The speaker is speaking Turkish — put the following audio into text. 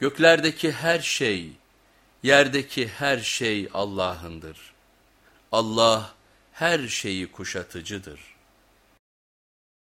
Göklerdeki her şey, yerdeki her şey Allah'ındır. Allah her şeyi kuşatıcıdır.